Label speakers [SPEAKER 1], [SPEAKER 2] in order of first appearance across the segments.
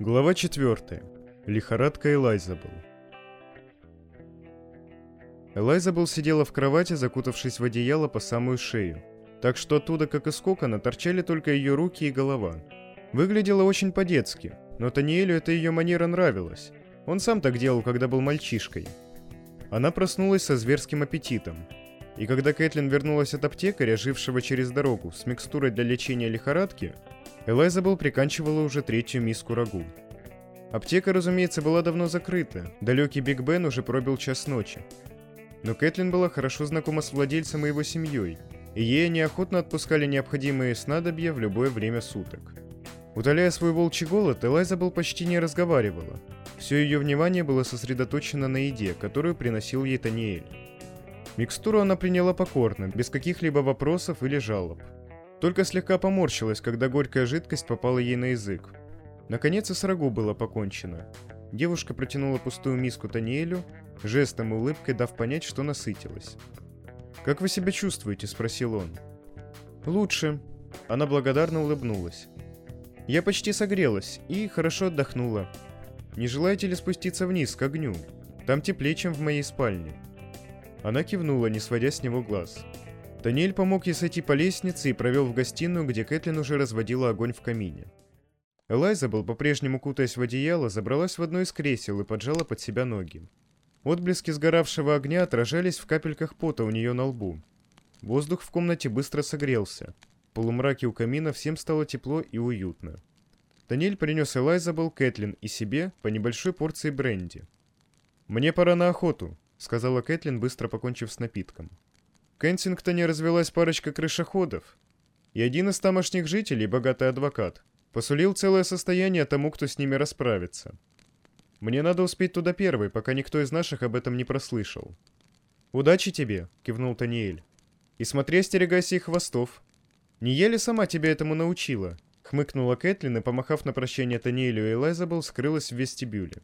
[SPEAKER 1] Глава 4. Лихорадка Элайзабел. Элайзабел сидела в кровати, закутавшись в одеяло по самую шею, так что оттуда, как из кокона, торчали только ее руки и голова. Выглядела очень по-детски, но Таниэлю эта ее манера нравилась. Он сам так делал, когда был мальчишкой. Она проснулась со зверским аппетитом. И когда Кэтлин вернулась от аптекаря, жившего через дорогу, с микстурой для лечения лихорадки, Элайзабел приканчивала уже третью миску рагу. Аптека, разумеется, была давно закрыта, далекий Биг Бен уже пробил час ночи. Но Кэтлин была хорошо знакома с владельцем и его семьей, и ей неохотно отпускали необходимые снадобья в любое время суток. Утоляя свой волчий голод, Элайзабел почти не разговаривала. Все ее внимание было сосредоточено на еде, которую приносил ей Таниэль. Микстуру она приняла покорно, без каких-либо вопросов или жалоб. Только слегка поморщилась, когда горькая жидкость попала ей на язык. Наконец и с рагу было покончено. Девушка протянула пустую миску Таниэлю, жестом и улыбкой дав понять, что насытилась. «Как вы себя чувствуете?» – спросил он. «Лучше». Она благодарно улыбнулась. «Я почти согрелась и хорошо отдохнула. Не желаете ли спуститься вниз, к огню? Там теплее, чем в моей спальне». Она кивнула, не сводя с него глаз. Даниэль помог ей сойти по лестнице и провел в гостиную, где Кэтлин уже разводила огонь в камине. Элайза был по-прежнему кутаясь в одеяло, забралась в одно из кресел и поджала под себя ноги. Отблески сгоравшего огня отражались в капельках пота у нее на лбу. Воздух в комнате быстро согрелся. В полумраке у камина всем стало тепло и уютно. Даниэль принес Элайзабел, Кэтлин и себе по небольшой порции бренди. «Мне пора на охоту», — сказала Кэтлин, быстро покончив с напитком. Кенсингтоне развелась парочка крышоходов, и один из тамошних жителей, богатый адвокат, посулил целое состояние тому, кто с ними расправится. Мне надо успеть туда первый, пока никто из наших об этом не прослышал. «Удачи тебе!» — кивнул Таниэль. «И смотри, остерегайся их хвостов. Не еле сама тебя этому научила?» — хмыкнула Кэтлин и, помахав на прощание Таниэлю и Элайзабел, скрылась в вестибюле.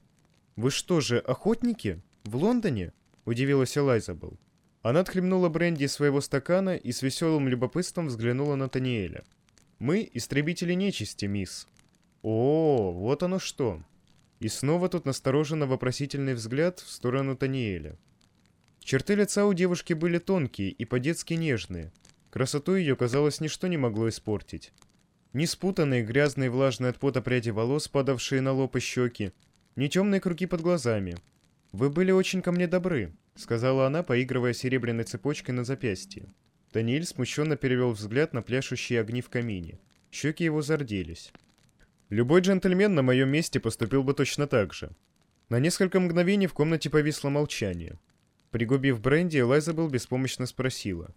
[SPEAKER 1] «Вы что же, охотники? В Лондоне?» — удивилась Элайзабел. Она отхлебнула бренди из своего стакана и с веселым любопытством взглянула на Таниэля. «Мы — истребители нечисти, мисс». «О, вот оно что!» И снова тут настороженно вопросительный взгляд в сторону Таниэля. Черты лица у девушки были тонкие и по-детски нежные. Красоту ее, казалось, ничто не могло испортить. Ни спутанные, грязные, влажные от пота пряди волос, падавшие на лоб и щеки, ни темные круги под глазами. «Вы были очень ко мне добры», — сказала она, поигрывая серебряной цепочкой на запястье. Даниэль смущенно перевел взгляд на пляшущие огни в камине. Щеки его зарделись. Любой джентльмен на моем месте поступил бы точно так же. На несколько мгновений в комнате повисло молчание. Пригубив бренди, Элайзабел беспомощно спросила.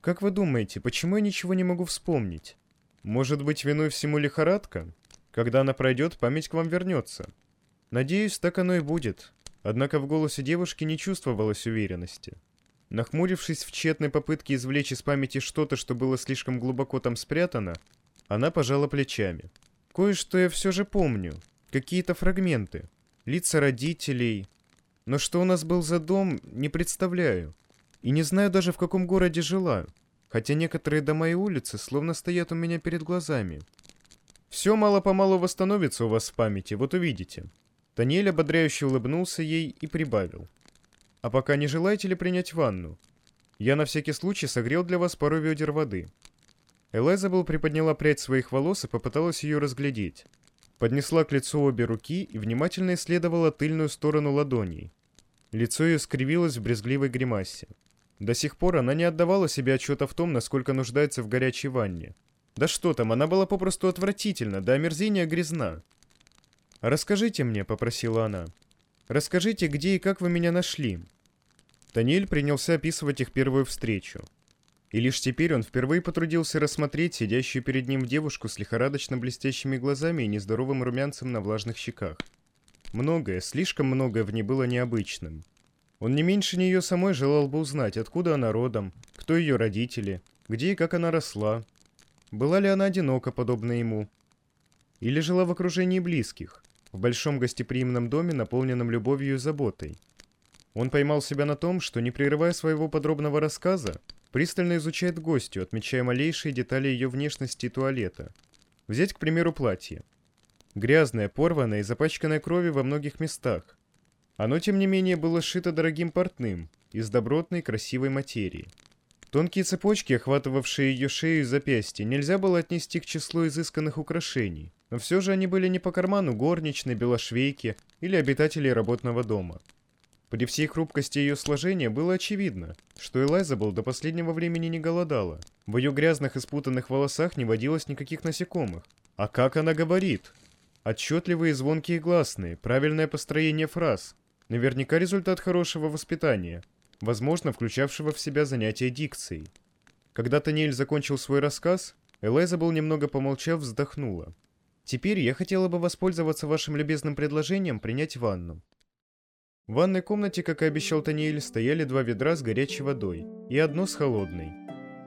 [SPEAKER 1] «Как вы думаете, почему я ничего не могу вспомнить? Может быть, виной всему лихорадка? Когда она пройдет, память к вам вернется. Надеюсь, так оно и будет. Однако в голосе девушки не чувствовалось уверенности. Нахмурившись в тщетной попытке извлечь из памяти что-то, что было слишком глубоко там спрятано, она пожала плечами. «Кое-что я все же помню. Какие-то фрагменты. Лица родителей. Но что у нас был за дом, не представляю. И не знаю даже, в каком городе жила. Хотя некоторые дома и улицы словно стоят у меня перед глазами. Все мало-помалу восстановится у вас в памяти, вот увидите. Таниэль ободряюще улыбнулся ей и прибавил. «А пока не желаете ли принять ванну? Я на всякий случай согрел для вас пару ведер воды». Элайзабел приподняла прядь своих волос и попыталась ее разглядеть. Поднесла к лицу обе руки и внимательно исследовала тыльную сторону ладоней. Лицо ее скривилось в брезгливой гримасе. До сих пор она не отдавала себе отчета в том, насколько нуждается в горячей ванне. Да что там, она была попросту отвратительна, до омерзения грязна. «Расскажите мне», — попросила она. «Расскажите, где и как вы меня нашли». Даниэль принялся описывать их первую встречу. И лишь теперь он впервые потрудился рассмотреть сидящую перед ним девушку с лихорадочно блестящими глазами и нездоровым румянцем на влажных щеках. Многое, слишком многое в ней было необычным. Он не меньше нее самой желал бы узнать, откуда она родом, кто ее родители, где и как она росла. Была ли она одинока, подобно ему? Или жила в окружении близких? В большом гостеприимном доме, наполненном любовью и заботой. Он поймал себя на том, что, не прерывая своего подробного рассказа, пристально изучает гостью, отмечая малейшие детали ее внешности и туалета. Взять, к примеру, платье. грязное, порванное и запачканное кровью во многих местах. Оно, тем не менее, было сшито дорогим портным, из добротной красивой материи. Тонкие цепочки, охватывавшие ее шею и запястье, нельзя было отнести к числу изысканных украшений, но все же они были не по карману горничной, белошвейки или обитателей работного дома. При всей хрупкости ее сложения было очевидно, что Элайзабел до последнего времени не голодала. В ее грязных и спутанных волосах не водилось никаких насекомых. А как она говорит? Отчетливые звонкие гласные, правильное построение фраз. Наверняка результат хорошего воспитания, возможно, включавшего в себя занятия дикцией. Когда Таниэль закончил свой рассказ, Элайзабел, немного помолчав, вздохнула. «Теперь я хотела бы воспользоваться вашим любезным предложением принять ванну. В ванной комнате, как и обещал Таниэль, стояли два ведра с горячей водой и одно с холодной.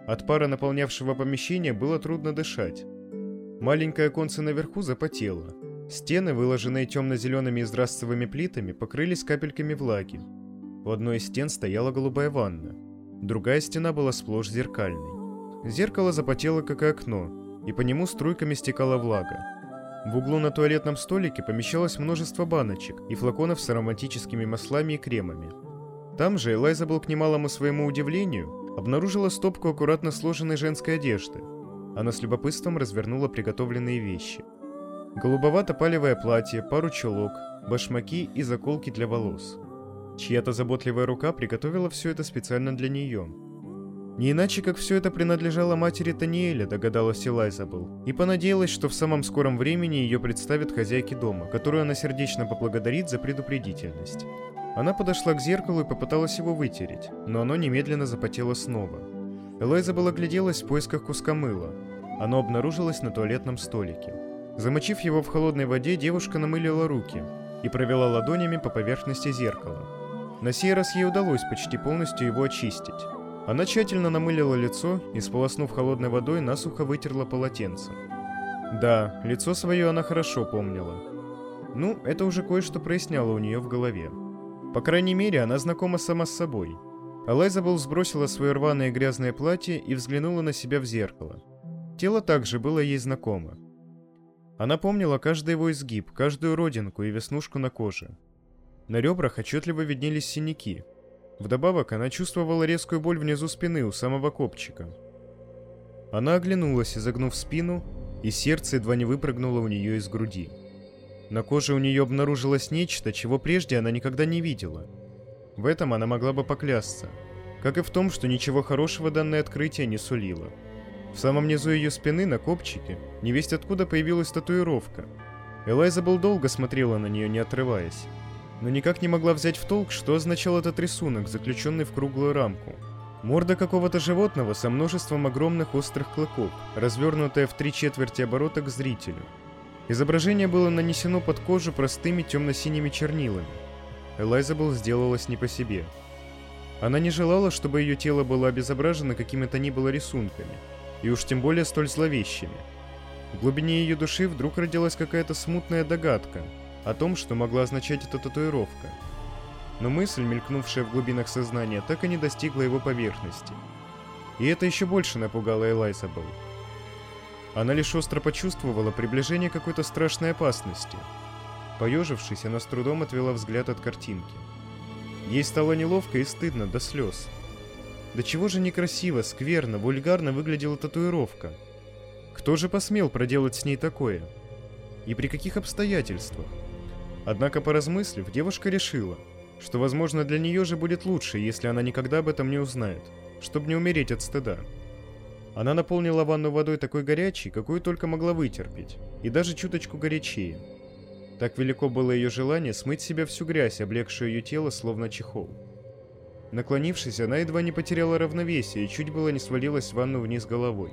[SPEAKER 1] От пара наполнявшего помещение было трудно дышать. Маленькое оконце наверху запотело. Стены, выложенные темно-зелеными израстовыми плитами, покрылись капельками влаги. У одной из стен стояла голубая ванна. Другая стена была сплошь зеркальной. Зеркало запотело, как и окно, и по нему струйками стекала влага. В углу на туалетном столике помещалось множество баночек и флаконов с ароматическими маслами и кремами. Там же Элайзабел, к немалому своему удивлению, обнаружила стопку аккуратно сложенной женской одежды. Она с любопытством развернула приготовленные вещи. Голубовато-палевое платье, пару чулок, башмаки и заколки для волос. Чья-то заботливая рука приготовила все это специально для нее – не иначе, как все это принадлежало матери Таниэля, догадалась Элайзабел, и понадеялась, что в самом скором времени ее представят хозяйке дома, которую она сердечно поблагодарит за предупредительность. Она подошла к зеркалу и попыталась его вытереть, но оно немедленно запотело снова. Элайзабел огляделась в поисках куска мыла. Оно обнаружилось на туалетном столике. Замочив его в холодной воде, девушка намылила руки и провела ладонями по поверхности зеркала. На сей раз ей удалось почти полностью его очистить. Она тщательно намылила лицо и, сполоснув холодной водой, насухо вытерла полотенце. Да, лицо свое она хорошо помнила. Ну, это уже кое-что проясняло у нее в голове. По крайней мере, она знакома сама с собой. Элайзабел сбросила свое рваное грязное платье и взглянула на себя в зеркало. Тело также было ей знакомо. Она помнила каждый его изгиб, каждую родинку и веснушку на коже. На ребрах отчетливо виднелись синяки – Вдобавок, она чувствовала резкую боль внизу спины у самого копчика. Она оглянулась, изогнув спину, и сердце едва не выпрыгнуло у нее из груди. На коже у нее обнаружилось нечто, чего прежде она никогда не видела. В этом она могла бы поклясться, как и в том, что ничего хорошего данное открытие не сулило. В самом низу ее спины, на копчике, невесть откуда появилась татуировка. Элайза был долго смотрела на нее, не отрываясь но никак не могла взять в толк, что означал этот рисунок, заключенный в круглую рамку. Морда какого-то животного со множеством огромных острых клыков, развернутая в три четверти оборота к зрителю. Изображение было нанесено под кожу простыми темно-синими чернилами. Элайзабел сделалась не по себе. Она не желала, чтобы ее тело было обезображено какими-то ни было рисунками, и уж тем более столь зловещими. В глубине ее души вдруг родилась какая-то смутная догадка – о том, что могла означать эта татуировка. Но мысль, мелькнувшая в глубинах сознания, так и не достигла его поверхности. И это еще больше напугало Элайзабел. Она лишь остро почувствовала приближение какой-то страшной опасности. Поежившись, она с трудом отвела взгляд от картинки. Ей стало неловко и стыдно до слез. До чего же некрасиво, скверно, вульгарно выглядела татуировка. Кто же посмел проделать с ней такое? И при каких обстоятельствах? Однако, поразмыслив, девушка решила, что, возможно, для нее же будет лучше, если она никогда об этом не узнает, чтобы не умереть от стыда. Она наполнила ванну водой такой горячей, какую только могла вытерпеть, и даже чуточку горячее. Так велико было ее желание смыть себя всю грязь, облегшую ее тело, словно чехол. Наклонившись, она едва не потеряла равновесие и чуть было не свалилась в ванну вниз головой.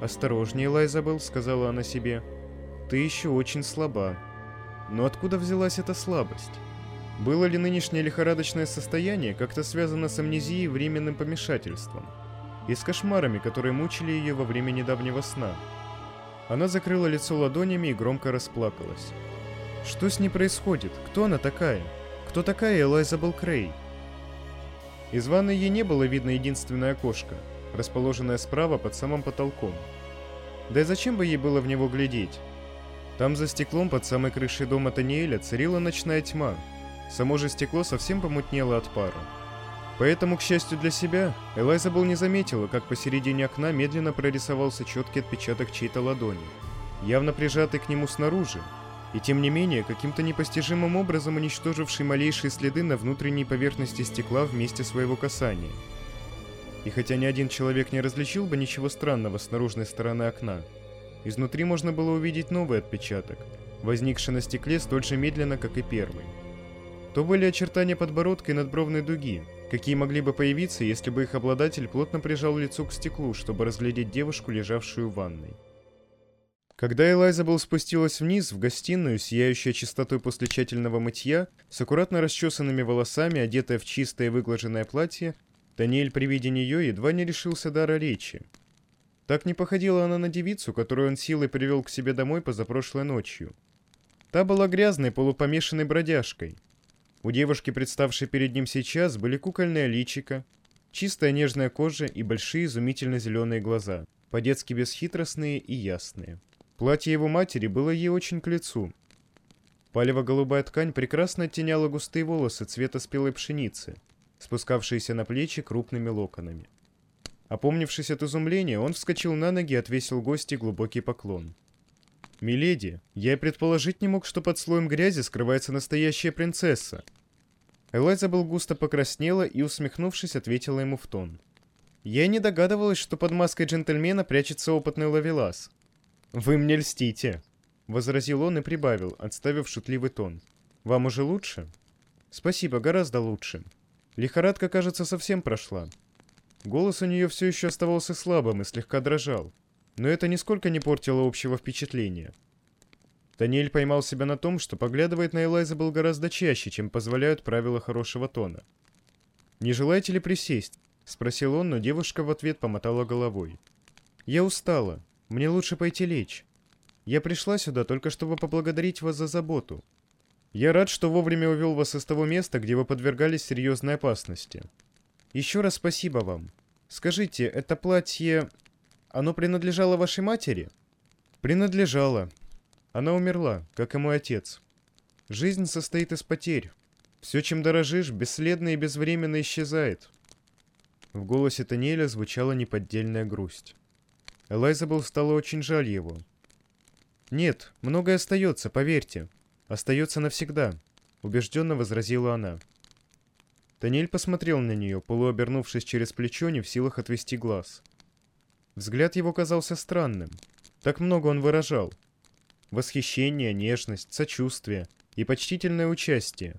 [SPEAKER 1] «Осторожнее, Лайзабел», — сказала она себе. «Ты еще очень слаба». Но откуда взялась эта слабость? Было ли нынешнее лихорадочное состояние как-то связано с амнезией и временным помешательством? И с кошмарами, которые мучили ее во время недавнего сна? Она закрыла лицо ладонями и громко расплакалась. Что с ней происходит? Кто она такая? Кто такая Элайзабел Крей? Из ванной ей не было видно единственное окошко, расположенное справа под самым потолком. Да и зачем бы ей было в него глядеть? Там за стеклом под самой крышей дома Таниэля царила ночная тьма. Само же стекло совсем помутнело от пара. Поэтому, к счастью для себя, Элайзабел не заметила, как посередине окна медленно прорисовался четкий отпечаток чьей-то ладони, явно прижатый к нему снаружи, и тем не менее, каким-то непостижимым образом уничтоживший малейшие следы на внутренней поверхности стекла вместе своего касания. И хотя ни один человек не различил бы ничего странного с наружной стороны окна, изнутри можно было увидеть новый отпечаток, возникший на стекле столь же медленно, как и первый. То были очертания подбородка и надбровной дуги, какие могли бы появиться, если бы их обладатель плотно прижал лицо к стеклу, чтобы разглядеть девушку, лежавшую в ванной. Когда Элайзабел спустилась вниз, в гостиную, сияющая чистотой после тщательного мытья, с аккуратно расчесанными волосами, одетая в чистое выглаженное платье, Даниэль при виде нее едва не решился дара речи. Так не походила она на девицу, которую он силой привел к себе домой позапрошлой ночью. Та была грязной, полупомешанной бродяжкой. У девушки, представшей перед ним сейчас, были кукольное личико, чистая нежная кожа и большие изумительно зеленые глаза, по-детски бесхитростные и ясные. Платье его матери было ей очень к лицу. Палево-голубая ткань прекрасно оттеняла густые волосы цвета спелой пшеницы, спускавшиеся на плечи крупными локонами. Опомнившись от изумления, он вскочил на ноги и отвесил гости глубокий поклон. «Миледи, я и предположить не мог, что под слоем грязи скрывается настоящая принцесса». был густо покраснела и, усмехнувшись, ответила ему в тон. «Я не догадывалась, что под маской джентльмена прячется опытный ловелас. «Вы мне льстите», — возразил он и прибавил, отставив шутливый тон. «Вам уже лучше?» «Спасибо, гораздо лучше. Лихорадка, кажется, совсем прошла». Голос у нее все еще оставался слабым и слегка дрожал, но это нисколько не портило общего впечатления. Даниэль поймал себя на том, что поглядывает на Элайза был гораздо чаще, чем позволяют правила хорошего тона. «Не желаете ли присесть?» — спросил он, но девушка в ответ помотала головой. «Я устала. Мне лучше пойти лечь. Я пришла сюда только чтобы поблагодарить вас за заботу. Я рад, что вовремя увел вас из того места, где вы подвергались серьезной опасности. Еще раз спасибо вам. Скажите, это платье... Оно принадлежало вашей матери? Принадлежало. Она умерла, как и мой отец. Жизнь состоит из потерь. Все, чем дорожишь, бесследно и безвременно исчезает. В голосе Таниэля звучала неподдельная грусть. Элайзабел стало очень жаль его. «Нет, многое остается, поверьте. Остается навсегда», — убежденно возразила она. Таниэль посмотрел на нее, полуобернувшись через плечо, не в силах отвести глаз. Взгляд его казался странным. Так много он выражал. Восхищение, нежность, сочувствие и почтительное участие.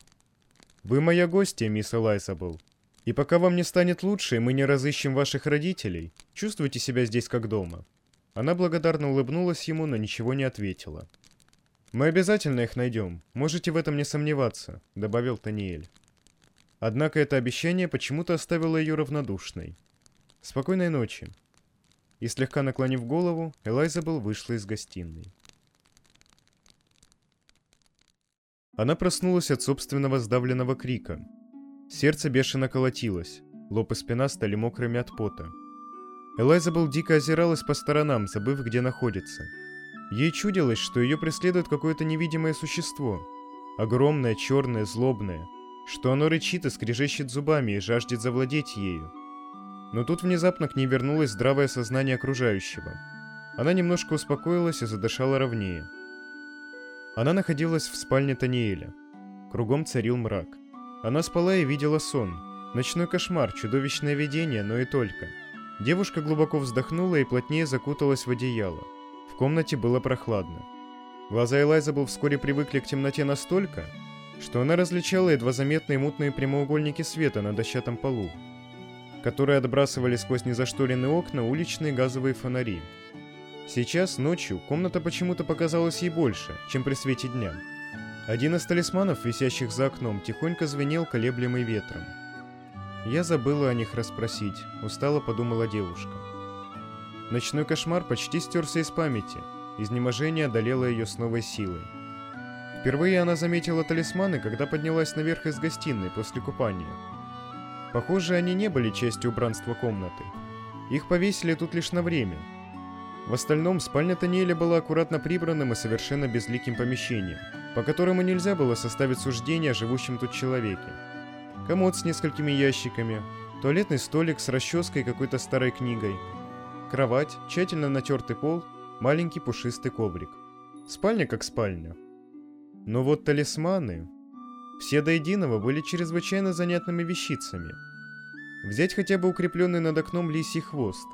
[SPEAKER 1] «Вы моя гостья, мисс Элайзабел», и пока вам не станет лучше, мы не разыщем ваших родителей, чувствуйте себя здесь как дома». Она благодарно улыбнулась ему, но ничего не ответила. «Мы обязательно их найдем, можете в этом не сомневаться», — добавил Таниэль. Однако это обещание почему-то оставило ее равнодушной. «Спокойной ночи». И слегка наклонив голову, Элайзабел вышла из гостиной. Она проснулась от собственного сдавленного крика — Сердце бешено колотилось, лоб и спина стали мокрыми от пота. Элайзабел дико озиралась по сторонам, забыв, где находится. Ей чудилось, что ее преследует какое-то невидимое существо. Огромное, черное, злобное. Что оно рычит и скрежещет зубами и жаждет завладеть ею. Но тут внезапно к ней вернулось здравое сознание окружающего. Она немножко успокоилась и задышала ровнее. Она находилась в спальне Таниэля. Кругом царил мрак. Она спала и видела сон. Ночной кошмар, чудовищное видение, но и только. Девушка глубоко вздохнула и плотнее закуталась в одеяло. В комнате было прохладно. Глаза Элайзабел вскоре привыкли к темноте настолько, что она различала едва заметные мутные прямоугольники света на дощатом полу, которые отбрасывали сквозь незашторенные окна уличные газовые фонари. Сейчас, ночью, комната почему-то показалась ей больше, чем при свете дня. Один из талисманов, висящих за окном, тихонько звенел, колеблемый ветром. Я забыла о них расспросить, устало подумала девушка. Ночной кошмар почти стерся из памяти, изнеможение одолело ее с новой силой. Впервые она заметила талисманы, когда поднялась наверх из гостиной после купания. Похоже, они не были частью убранства комнаты. Их повесили тут лишь на время. В остальном, спальня Таниэля была аккуратно прибранным и совершенно безликим помещением, по которому нельзя было составить суждение о живущем тут человеке. Комод с несколькими ящиками, туалетный столик с расческой и какой-то старой книгой, кровать, тщательно натертый пол, маленький пушистый коврик. Спальня как спальня. Но вот талисманы... Все до единого были чрезвычайно занятными вещицами. Взять хотя бы укрепленный над окном лисий хвост.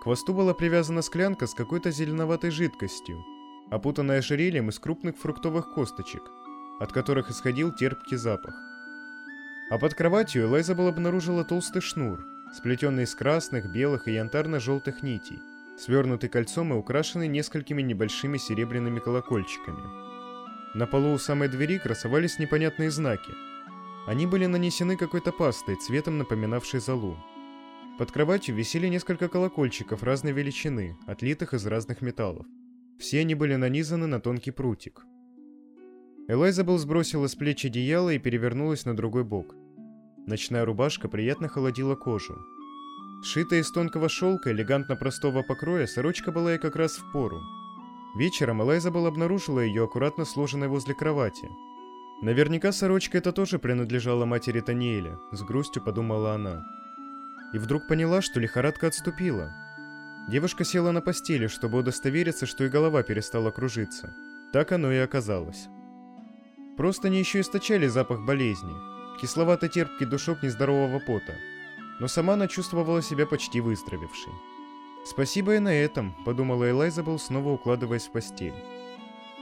[SPEAKER 1] К хвосту была привязана склянка с какой-то зеленоватой жидкостью, опутанная ожерельем из крупных фруктовых косточек, от которых исходил терпкий запах. А под кроватью Элайзабел обнаружила толстый шнур, сплетенный из красных, белых и янтарно-желтых нитей, свернутый кольцом и украшенный несколькими небольшими серебряными колокольчиками. На полу у самой двери красовались непонятные знаки. Они были нанесены какой-то пастой, цветом напоминавшей золу. Под кроватью висели несколько колокольчиков разной величины, отлитых из разных металлов. Все они были нанизаны на тонкий прутик. Элайзабел сбросила с плеч одеяло и перевернулась на другой бок. Ночная рубашка приятно холодила кожу. Сшитая из тонкого шелка, элегантно простого покроя, сорочка была ей как раз в пору. Вечером Элайзабел обнаружила ее аккуратно сложенной возле кровати. Наверняка сорочка эта тоже принадлежала матери Таниэля, с грустью подумала она. И вдруг поняла, что лихорадка отступила. Девушка села на постели, чтобы удостовериться, что и голова перестала кружиться. Так оно и оказалось. Просто они еще источали запах болезни, кисловато-терпкий душок нездорового пота. Но сама она чувствовала себя почти выздоровевшей. «Спасибо и на этом», — подумала Элайзабел, снова укладываясь в постель.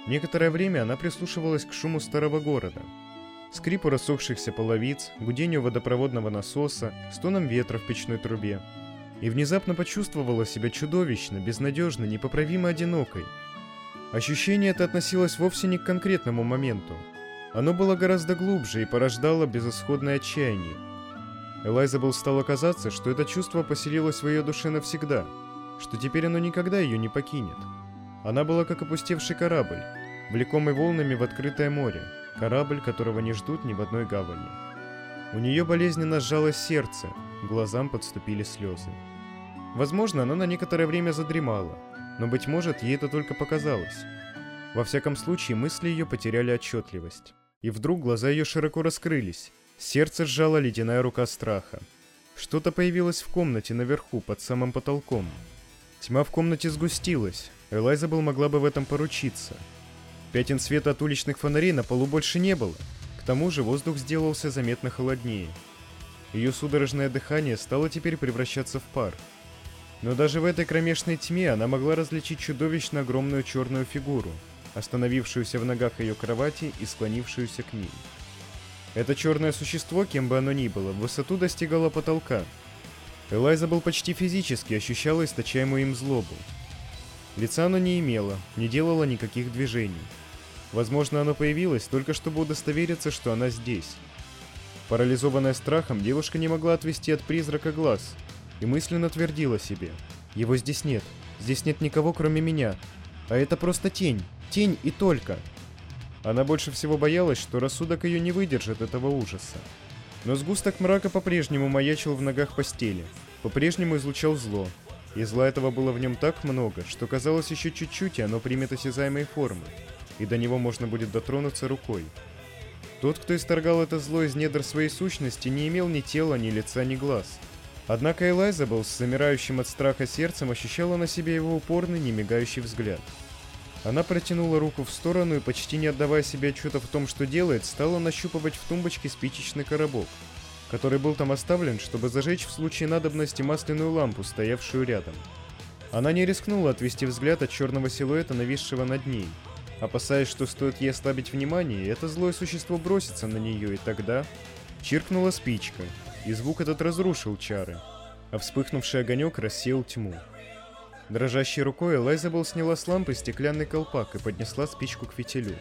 [SPEAKER 1] Некоторое время она прислушивалась к шуму старого города. Скрипу рассохшихся половиц, гудению водопроводного насоса, стоном ветра в печной трубе. И внезапно почувствовала себя чудовищно, безнадежно, непоправимо одинокой. Ощущение это относилось вовсе не к конкретному моменту. Оно было гораздо глубже и порождало безысходное отчаяние. Элайзабел стало казаться, что это чувство поселилось в ее душе навсегда — что теперь оно никогда ее не покинет. Она была как опустевший корабль, влекомый волнами в открытое море, корабль, которого не ждут ни в одной гавани. У нее болезненно сжалось сердце, глазам подступили слезы. Возможно, она на некоторое время задремала, но, быть может, ей это только показалось. Во всяком случае, мысли ее потеряли отчетливость. И вдруг глаза ее широко раскрылись, сердце сжала ледяная рука страха. Что-то появилось в комнате наверху, под самым потолком. Тьма в комнате сгустилась. Элайзабел могла бы в этом поручиться. Пятен света от уличных фонарей на полу больше не было. К тому же воздух сделался заметно холоднее. Ее судорожное дыхание стало теперь превращаться в пар. Но даже в этой кромешной тьме она могла различить чудовищно огромную черную фигуру, остановившуюся в ногах ее кровати и склонившуюся к ней. Это черное существо, кем бы оно ни было, в высоту достигало потолка, Элайза был почти физически ощущала источаемую им злобу. Лица оно не имело, не делало никаких движений. Возможно, оно появилось только чтобы удостовериться, что она здесь. Парализованная страхом, девушка не могла отвести от призрака глаз и мысленно твердила себе. «Его здесь нет. Здесь нет никого, кроме меня. А это просто тень. Тень и только». Она больше всего боялась, что рассудок ее не выдержит этого ужаса. Но сгусток мрака по-прежнему маячил в ногах постели, по-прежнему излучал зло. И зла этого было в нем так много, что казалось еще чуть-чуть, и оно примет осязаемые формы, и до него можно будет дотронуться рукой. Тот, кто исторгал это зло из недр своей сущности, не имел ни тела, ни лица, ни глаз. Однако Элайзабел с замирающим от страха сердцем ощущала на себе его упорный, немигающий взгляд. Она протянула руку в сторону и, почти не отдавая себе отчета в том, что делает, стала нащупывать в тумбочке спичечный коробок, который был там оставлен, чтобы зажечь в случае надобности масляную лампу, стоявшую рядом. Она не рискнула отвести взгляд от черного силуэта, нависшего над ней, опасаясь, что стоит ей ослабить внимание, это злое существо бросится на нее, и тогда... Чиркнула спичка, и звук этот разрушил чары, а вспыхнувший огонек рассеял тьму. Дрожащей рукой Элайзабел сняла с лампы стеклянный колпак и поднесла спичку к фитилю.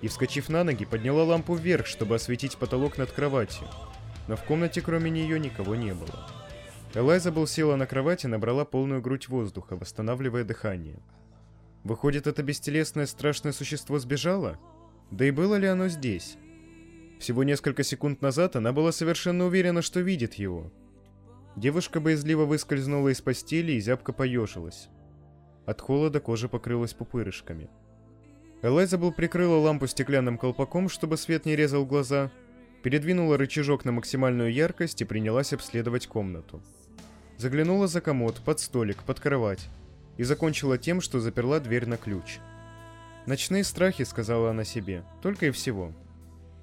[SPEAKER 1] И, вскочив на ноги, подняла лампу вверх, чтобы осветить потолок над кроватью. Но в комнате кроме нее никого не было. Элайзабел села на кровать и набрала полную грудь воздуха, восстанавливая дыхание. Выходит, это бестелесное страшное существо сбежало? Да и было ли оно здесь? Всего несколько секунд назад она была совершенно уверена, что видит его — Девушка боязливо выскользнула из постели и зябко поежилась. От холода кожа покрылась пупырышками. Элайзабел прикрыла лампу стеклянным колпаком, чтобы свет не резал глаза, передвинула рычажок на максимальную яркость и принялась обследовать комнату. Заглянула за комод, под столик, под кровать и закончила тем, что заперла дверь на ключ. «Ночные страхи», — сказала она себе, — «только и всего.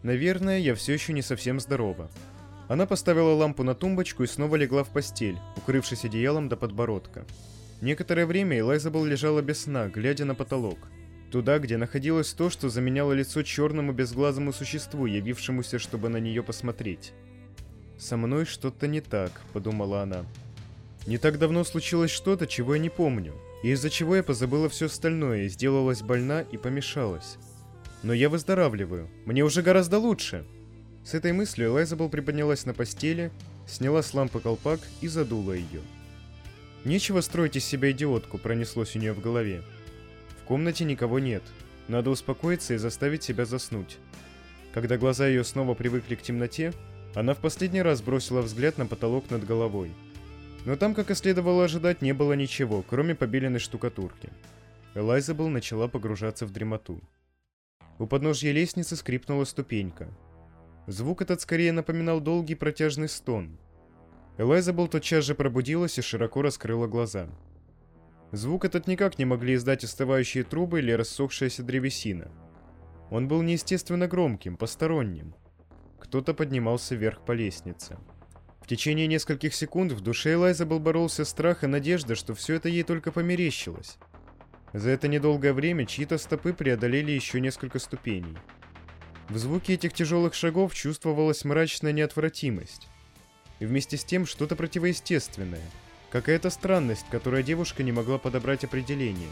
[SPEAKER 1] Наверное, я все еще не совсем здорова». Она поставила лампу на тумбочку и снова легла в постель, укрывшись одеялом до подбородка. Некоторое время Элайзабел лежала без сна, глядя на потолок. Туда, где находилось то, что заменяло лицо черному безглазому существу, явившемуся, чтобы на нее посмотреть. «Со мной что-то не так», — подумала она. «Не так давно случилось что-то, чего я не помню, и из-за чего я позабыла все остальное и сделалась больна и помешалась. Но я выздоравливаю, мне уже гораздо лучше!» С этой мыслью Элайзабел приподнялась на постели, сняла с лампы колпак и задула ее. «Нечего строить из себя идиотку», пронеслось у нее в голове. В комнате никого нет. Надо успокоиться и заставить себя заснуть. Когда глаза ее снова привыкли к темноте, она в последний раз бросила взгляд на потолок над головой. Но там, как и следовало ожидать, не было ничего, кроме побеленной штукатурки. Элайзабел начала погружаться в дремоту. У подножья лестницы скрипнула ступенька. Звук этот скорее напоминал долгий протяжный стон. Элайзабел тотчас же пробудилась и широко раскрыла глаза. Звук этот никак не могли издать остывающие трубы или рассохшаяся древесина. Он был неестественно громким, посторонним. Кто-то поднимался вверх по лестнице. В течение нескольких секунд в душе Элайзабел боролся страх и надежда, что все это ей только померещилось. За это недолгое время чьи-то стопы преодолели еще несколько ступеней. В звуке этих тяжелых шагов чувствовалась мрачная неотвратимость. И вместе с тем что-то противоестественное. Какая-то странность, которой девушка не могла подобрать определение.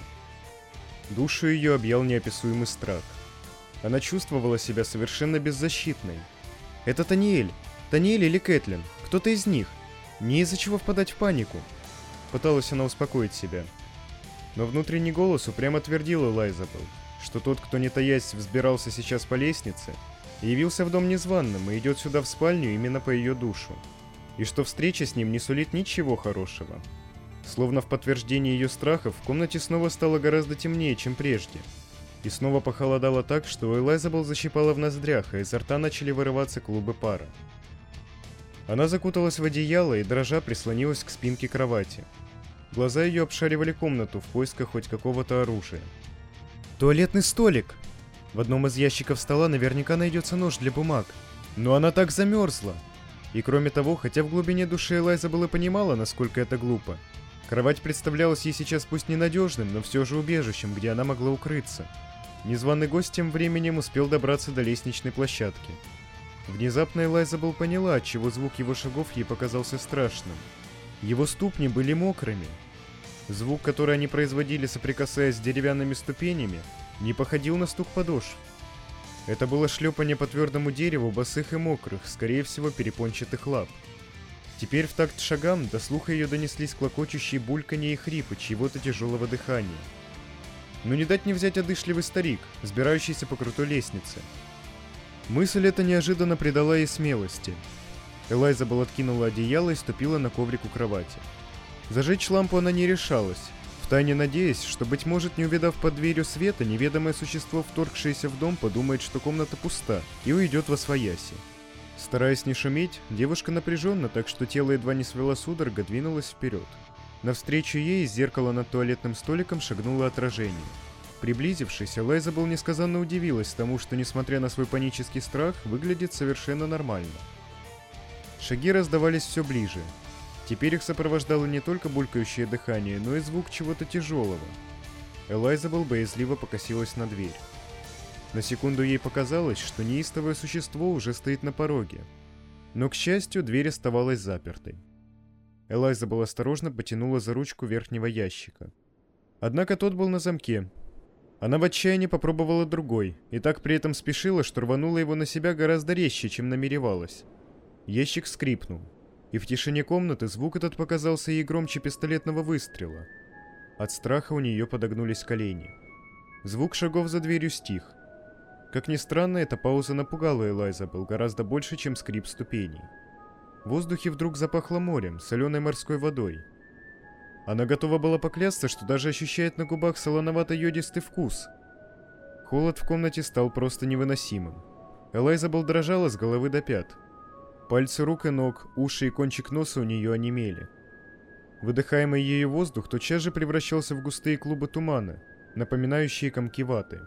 [SPEAKER 1] Душу ее объял неописуемый страх. Она чувствовала себя совершенно беззащитной. Это Таниэль. Таниэль или Кэтлин. Кто-то из них. Не из-за чего впадать в панику. Пыталась она успокоить себя. Но внутренний голос упрямо твердил Элайзабел, что тот, кто не таясь взбирался сейчас по лестнице, явился в дом незваным и идет сюда в спальню именно по ее душу, и что встреча с ним не сулит ничего хорошего. Словно в подтверждение ее страхов, в комнате снова стало гораздо темнее, чем прежде. И снова похолодало так, что Элайзабел защипала в ноздрях, а изо рта начали вырываться клубы пара. Она закуталась в одеяло и, дрожа, прислонилась к спинке кровати. Глаза ее обшаривали комнату в поисках хоть какого-то оружия. Туалетный столик. В одном из ящиков стола наверняка найдется нож для бумаг. Но она так замерзла. И кроме того, хотя в глубине души Элайза была понимала, насколько это глупо, кровать представлялась ей сейчас пусть ненадежным, но все же убежищем, где она могла укрыться. Незваный гость тем временем успел добраться до лестничной площадки. Внезапно Элайзабел поняла, отчего звук его шагов ей показался страшным. Его ступни были мокрыми, Звук, который они производили, соприкасаясь с деревянными ступенями, не походил на стук подошв. Это было шлепание по твердому дереву босых и мокрых, скорее всего, перепончатых лап. Теперь в такт шагам до слуха ее донеслись клокочущие бульканье и хрипы чьего-то тяжелого дыхания. Но не дать не взять одышливый старик, сбирающийся по крутой лестнице. Мысль эта неожиданно придала ей смелости. Элайза был откинула одеяло и ступила на коврик у кровати. Зажечь лампу она не решалась, втайне надеясь, что, быть может, не увидав под дверью света, неведомое существо, вторгшееся в дом, подумает, что комната пуста, и уйдет во свояси. Стараясь не шуметь, девушка напряженно, так что тело едва не свело судорога, двинулась вперед. Навстречу ей из зеркала над туалетным столиком шагнуло отражение. Приблизившись, Элайзабел несказанно удивилась тому, что, несмотря на свой панический страх, выглядит совершенно нормально. Шаги раздавались все ближе, Теперь их сопровождало не только булькающее дыхание, но и звук чего-то тяжелого. Элайзабел боязливо покосилась на дверь. На секунду ей показалось, что неистовое существо уже стоит на пороге. Но, к счастью, дверь оставалась запертой. Элайзабел осторожно потянула за ручку верхнего ящика. Однако тот был на замке. Она в отчаянии попробовала другой, и так при этом спешила, что рванула его на себя гораздо резче, чем намеревалась. Ящик скрипнул и в тишине комнаты звук этот показался ей громче пистолетного выстрела. От страха у нее подогнулись колени. Звук шагов за дверью стих. Как ни странно, эта пауза напугала Элайзабел гораздо больше, чем скрип ступеней. В воздухе вдруг запахло морем, соленой морской водой. Она готова была поклясться, что даже ощущает на губах солоновато-йодистый вкус. Холод в комнате стал просто невыносимым. Элайзабел дрожала с головы до пят. Пальцы рук и ног, уши и кончик носа у нее онемели. Выдыхаемый ею воздух тотчас же превращался в густые клубы тумана, напоминающие комки ваты.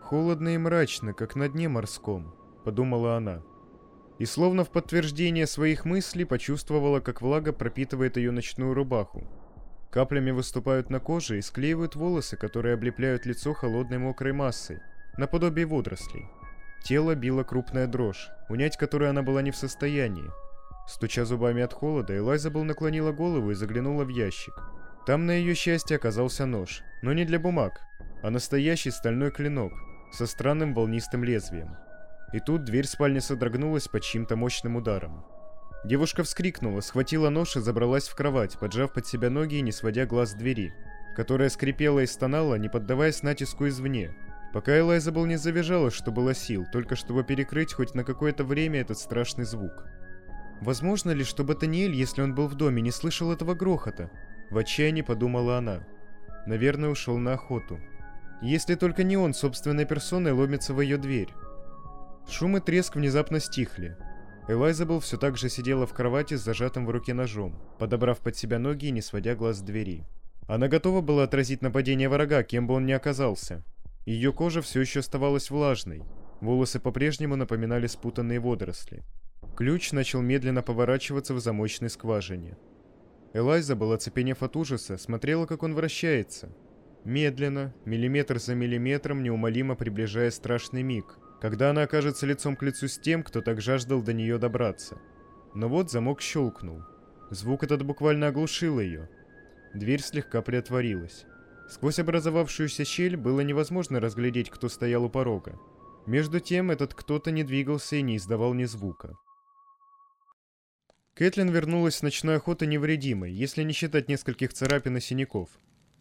[SPEAKER 1] «Холодно и мрачно, как на дне морском», — подумала она. И словно в подтверждение своих мыслей почувствовала, как влага пропитывает ее ночную рубаху. Каплями выступают на коже и склеивают волосы, которые облепляют лицо холодной мокрой массой, наподобие водорослей. Тело било крупная дрожь, унять которую она была не в состоянии. Стуча зубами от холода, Элайзабел наклонила голову и заглянула в ящик. Там, на ее счастье, оказался нож, но не для бумаг, а настоящий стальной клинок со странным волнистым лезвием. И тут дверь спальни содрогнулась под чьим-то мощным ударом. Девушка вскрикнула, схватила нож и забралась в кровать, поджав под себя ноги и не сводя глаз с двери, которая скрипела и стонала, не поддаваясь натиску извне, пока Элайзабел не завизжала, что было сил, только чтобы перекрыть хоть на какое-то время этот страшный звук. Возможно ли, что Батаниэль, если он был в доме, не слышал этого грохота? В отчаянии подумала она. Наверное, ушел на охоту. Если только не он собственной персоной ломится в ее дверь. Шум и треск внезапно стихли. Элайзабел все так же сидела в кровати с зажатым в руке ножом, подобрав под себя ноги и не сводя глаз с двери. Она готова была отразить нападение врага, кем бы он ни оказался. Ее кожа все еще оставалась влажной. Волосы по-прежнему напоминали спутанные водоросли. Ключ начал медленно поворачиваться в замочной скважине. Элайза была, оцепенев от ужаса, смотрела, как он вращается. Медленно, миллиметр за миллиметром, неумолимо приближая страшный миг, когда она окажется лицом к лицу с тем, кто так жаждал до нее добраться. Но вот замок щелкнул. Звук этот буквально оглушил ее. Дверь слегка приотворилась. Сквозь образовавшуюся щель было невозможно разглядеть, кто стоял у порога. Между тем, этот кто-то не двигался и не издавал ни звука. Кэтлин вернулась с ночной охоты невредимой, если не считать нескольких царапин и синяков,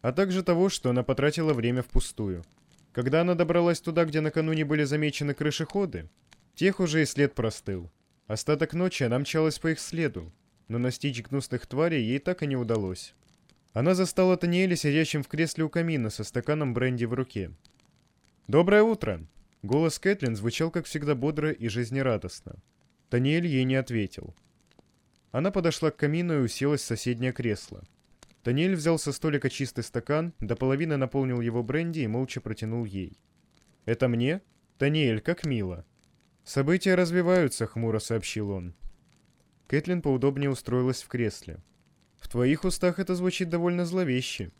[SPEAKER 1] а также того, что она потратила время впустую. Когда она добралась туда, где накануне были замечены крышеходы, тех уже и след простыл. Остаток ночи она мчалась по их следу, но настичь гнусных тварей ей так и не удалось. Она застала Таниэля сидящим в кресле у камина со стаканом бренди в руке. «Доброе утро!» Голос Кэтлин звучал, как всегда, бодро и жизнерадостно. Таниэль ей не ответил. Она подошла к камину и уселась в соседнее кресло. Таниэль взял со столика чистый стакан, до половины наполнил его бренди и молча протянул ей. «Это мне? Таниэль, как мило!» «События развиваются», — хмуро сообщил он. Кэтлин поудобнее устроилась в кресле. «В твоих устах это звучит довольно зловеще».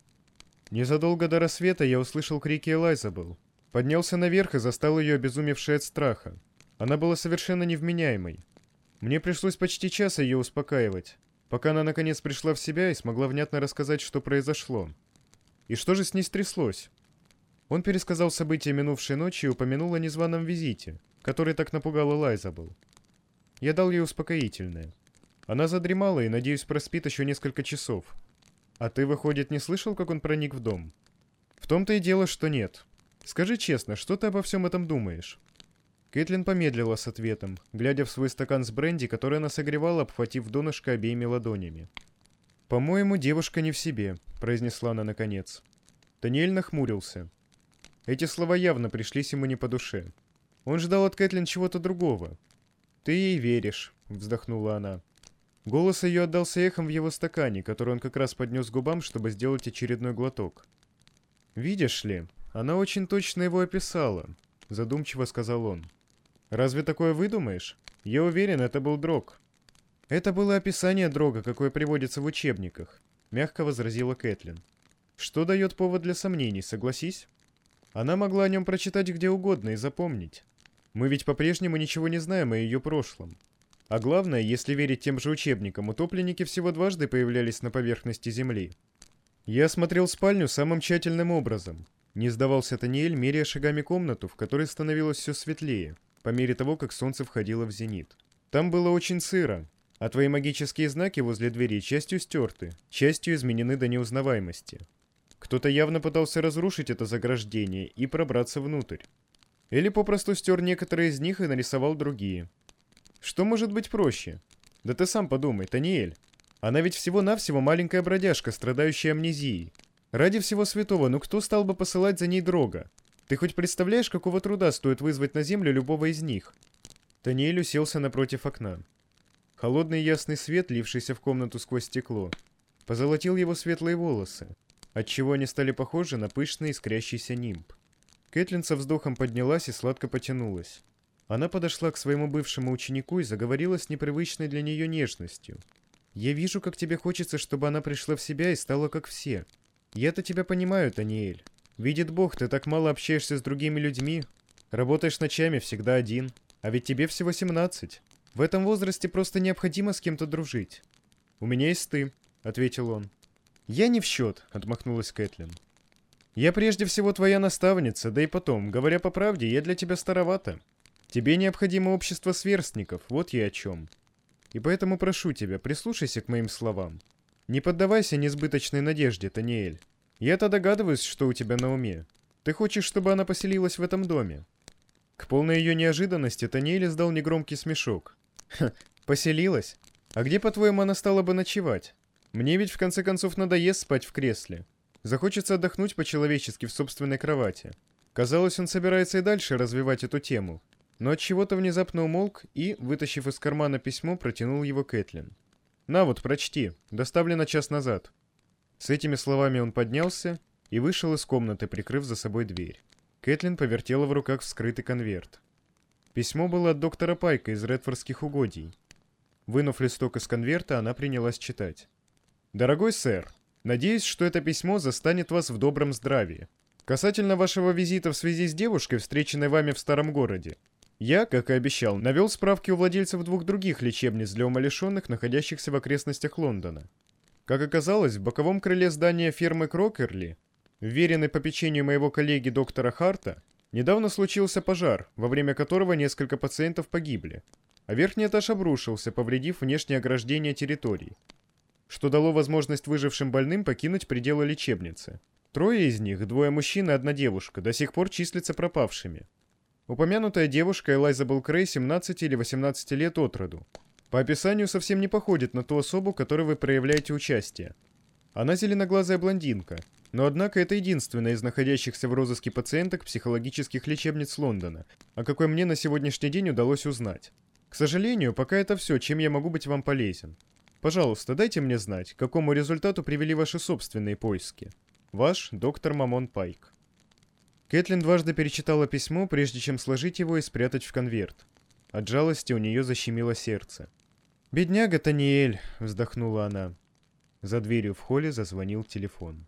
[SPEAKER 1] Незадолго до рассвета я услышал крики Элайзабел. Поднялся наверх и застал ее обезумевшей от страха. Она была совершенно невменяемой. Мне пришлось почти час ее успокаивать пока она наконец пришла в себя и смогла внятно рассказать, что произошло. И что же с ней стряслось? Он пересказал события минувшей ночи и упомянул о незваном визите, который так напугал Элайзабел. Я дал ей успокоительное. Она задремала и, надеюсь, проспит еще несколько часов. А ты, выходит, не слышал, как он проник в дом? В том-то и дело, что нет. Скажи честно, что ты обо всем этом думаешь? Кэтлин помедлила с ответом, глядя в свой стакан с бренди, который она согревала, обхватив донышко обеими ладонями. «По-моему, девушка не в себе», — произнесла она наконец. Таниэль нахмурился. Эти слова явно пришлись ему не по душе. Он ждал от Кэтлин чего-то другого. «Ты ей веришь», — вздохнула она. Голос ее отдался эхом в его стакане, который он как раз поднес к губам, чтобы сделать очередной глоток. «Видишь ли, она очень точно его описала», — задумчиво сказал он. Разве такое выдумаешь? Я уверен, это был дрог. Это было описание дрога, какое приводится в учебниках, мягко возразила Кэтлин. Что дает повод для сомнений, согласись? Она могла о нем прочитать где угодно и запомнить. Мы ведь по-прежнему ничего не знаем о ее прошлом. А главное, если верить тем же учебникам, утопленники всего дважды появлялись на поверхности Земли. Я осмотрел спальню самым тщательным образом. Не сдавался Таниэль, меряя шагами комнату, в которой становилось все светлее по мере того, как солнце входило в зенит. Там было очень сыро, а твои магические знаки возле двери частью стерты, частью изменены до неузнаваемости. Кто-то явно пытался разрушить это заграждение и пробраться внутрь. Или попросту стер некоторые из них и нарисовал другие. Что может быть проще? Да ты сам подумай, Таниэль. Она ведь всего-навсего маленькая бродяжка, страдающая амнезией. Ради всего святого, ну кто стал бы посылать за ней дрога? Ты хоть представляешь, какого труда стоит вызвать на землю любого из них?» Таниэль уселся напротив окна. Холодный ясный свет, лившийся в комнату сквозь стекло, позолотил его светлые волосы, отчего они стали похожи на пышный искрящийся нимб. Кэтлин со вздохом поднялась и сладко потянулась. Она подошла к своему бывшему ученику и заговорила с непривычной для нее нежностью. «Я вижу, как тебе хочется, чтобы она пришла в себя и стала как все. Я-то тебя понимаю, Таниэль. Видит Бог, ты так мало общаешься с другими людьми. Работаешь ночами, всегда один. А ведь тебе всего 17. В этом возрасте просто необходимо с кем-то дружить. У меня есть ты», — ответил он. «Я не в счет», — отмахнулась Кэтлин. Я прежде всего твоя наставница, да и потом, говоря по правде, я для тебя старовата. Тебе необходимо общество сверстников, вот я о чем. И поэтому прошу тебя, прислушайся к моим словам. Не поддавайся несбыточной надежде, Таниэль. Я-то догадываюсь, что у тебя на уме. Ты хочешь, чтобы она поселилась в этом доме?» К полной ее неожиданности Таниэль издал негромкий смешок. «Ха, поселилась? А где, по-твоему, она стала бы ночевать? Мне ведь в конце концов надоест спать в кресле. Захочется отдохнуть по-человечески в собственной кровати. Казалось, он собирается и дальше развивать эту тему. Но от чего-то внезапно умолк и, вытащив из кармана письмо, протянул его Кэтлин. «На вот, прочти. Доставлено час назад». С этими словами он поднялся и вышел из комнаты, прикрыв за собой дверь. Кэтлин повертела в руках вскрытый конверт. Письмо было от доктора Пайка из Редфордских угодий. Вынув листок из конверта, она принялась читать. «Дорогой сэр, Надеюсь, что это письмо застанет вас в добром здравии. Касательно вашего визита в связи с девушкой, встреченной вами в старом городе. Я, как и обещал, навел справки у владельцев двух других лечебниц для умалишенных, находящихся в окрестностях Лондона. Как оказалось, в боковом крыле здания фермы Крокерли, вверенной по печенью моего коллеги доктора Харта, недавно случился пожар, во время которого несколько пациентов погибли, а верхний этаж обрушился, повредив внешнее ограждение территории что дало возможность выжившим больным покинуть пределы лечебницы. Трое из них, двое мужчин и одна девушка, до сих пор числятся пропавшими. Упомянутая девушка Элайзабел Крей 17 или 18 лет от роду. По описанию совсем не походит на ту особу, которой вы проявляете участие. Она зеленоглазая блондинка, но однако это единственная из находящихся в розыске пациенток психологических лечебниц Лондона, о какой мне на сегодняшний день удалось узнать. К сожалению, пока это все, чем я могу быть вам полезен. Пожалуйста, дайте мне знать, к какому результату привели ваши собственные поиски. Ваш доктор Мамон Пайк. Кэтлин дважды перечитала письмо, прежде чем сложить его и спрятать в конверт. От жалости у нее защемило сердце. «Бедняга Таниэль!» — вздохнула она. За дверью в холле зазвонил телефон.